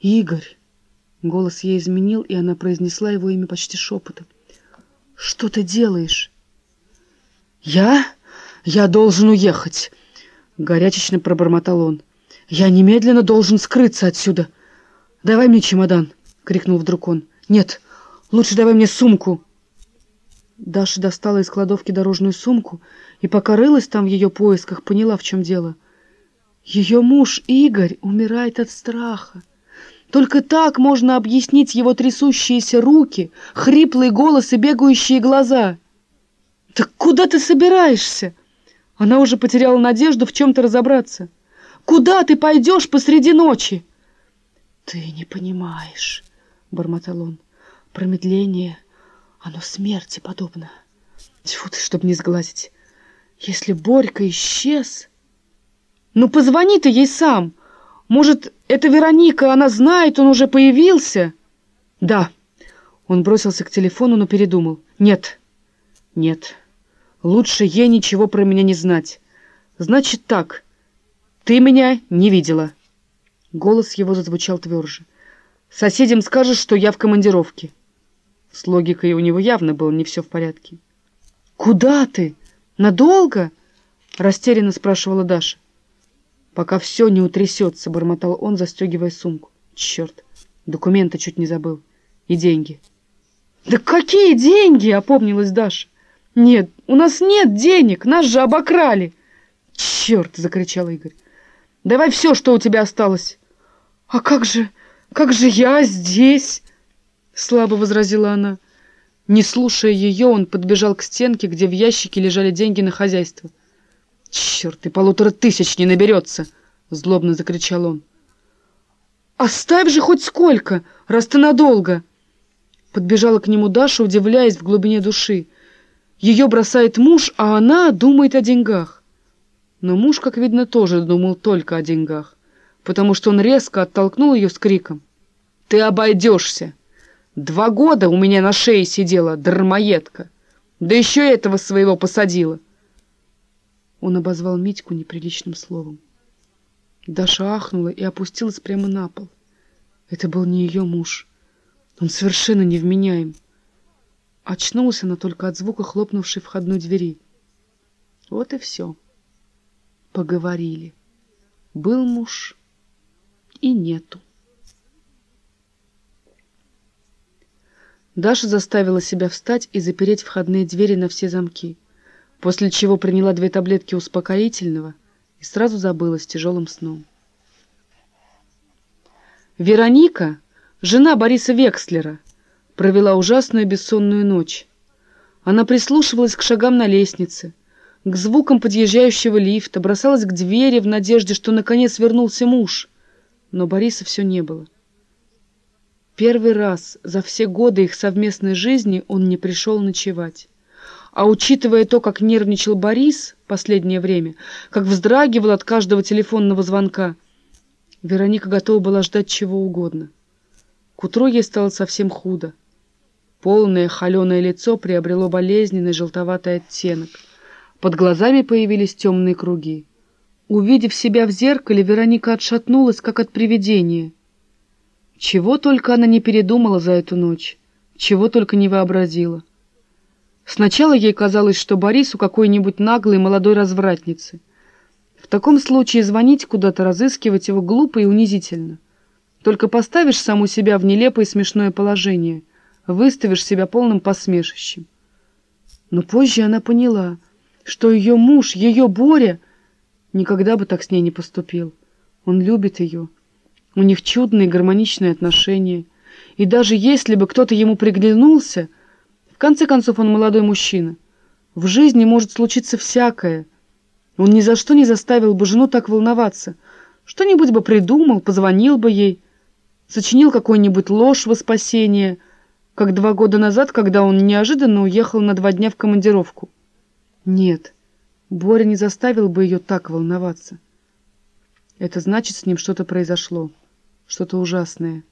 Игорь!» Голос ей изменил, и она произнесла его имя почти шепотом. «Что ты делаешь?» «Я? Я должен уехать!» Горячечно пробормотал он. «Я немедленно должен скрыться отсюда!» «Давай мне чемодан!» — крикнул вдруг он. «Нет, лучше давай мне сумку!» Даша достала из кладовки дорожную сумку и, пока рылась там в ее поисках, поняла, в чем дело. Ее муж Игорь умирает от страха. Только так можно объяснить его трясущиеся руки, хриплый голос и бегающие глаза. «Так куда ты собираешься?» Она уже потеряла надежду в чем-то разобраться. «Куда ты пойдешь посреди ночи?» «Ты не понимаешь», — бормотал он. «Промедление, оно смерти подобно. Тьфу ты, чтоб не сглазить. Если Борька исчез...» «Ну, позвони ты ей сам. Может, это Вероника, она знает, он уже появился?» «Да». Он бросился к телефону, но передумал. «Нет, нет, лучше ей ничего про меня не знать. Значит так, ты меня не видела». Голос его зазвучал тверже. «Соседям скажешь, что я в командировке». С логикой у него явно было не все в порядке. «Куда ты? Надолго?» — растерянно спрашивала Даша. «Пока все не утрясется», — бормотал он, застегивая сумку. «Черт, документы чуть не забыл. И деньги». «Да какие деньги?» — опомнилась Даша. «Нет, у нас нет денег, нас же обокрали!» «Черт!» — закричал Игорь. «Давай все, что у тебя осталось!» «А как же, как же я здесь?» — слабо возразила она. Не слушая ее, он подбежал к стенке, где в ящике лежали деньги на хозяйство. «Черт, и полутора тысяч не наберется!» — злобно закричал он. «Оставь же хоть сколько, раз ты надолго!» Подбежала к нему Даша, удивляясь в глубине души. Ее бросает муж, а она думает о деньгах. Но муж, как видно, тоже думал только о деньгах, потому что он резко оттолкнул ее с криком. «Ты обойдешься! Два года у меня на шее сидела дармоедка, да еще этого своего посадила!» Он обозвал Митьку неприличным словом. Даша ахнула и опустилась прямо на пол. Это был не ее муж. Он совершенно невменяем. Очнулась она только от звука хлопнувшей входной двери. Вот и все. Поговорили. Был муж и нету. Даша заставила себя встать и запереть входные двери на все замки после чего приняла две таблетки успокоительного и сразу забылась тяжелым сном. Вероника, жена Бориса Векслера, провела ужасную бессонную ночь. Она прислушивалась к шагам на лестнице, к звукам подъезжающего лифта, бросалась к двери в надежде, что наконец вернулся муж, но Бориса все не было. Первый раз за все годы их совместной жизни он не пришел ночевать. А учитывая то, как нервничал Борис последнее время, как вздрагивал от каждого телефонного звонка, Вероника готова была ждать чего угодно. К утру ей стало совсем худо. Полное холеное лицо приобрело болезненный желтоватый оттенок. Под глазами появились темные круги. Увидев себя в зеркале, Вероника отшатнулась, как от привидения. Чего только она не передумала за эту ночь, чего только не вообразила. Сначала ей казалось, что Борис у какой-нибудь наглой молодой развратницы. В таком случае звонить куда-то, разыскивать его глупо и унизительно. Только поставишь саму себя в нелепое и смешное положение, выставишь себя полным посмешищем. Но позже она поняла, что ее муж, ее Боря, никогда бы так с ней не поступил. Он любит ее. У них чудные гармоничные отношения. И даже если бы кто-то ему приглянулся — конце концов, он молодой мужчина. В жизни может случиться всякое. Он ни за что не заставил бы жену так волноваться. Что-нибудь бы придумал, позвонил бы ей, сочинил какую-нибудь ложь во спасение, как два года назад, когда он неожиданно уехал на два дня в командировку. Нет, Боря не заставил бы ее так волноваться. Это значит, с ним что-то произошло, что-то ужасное.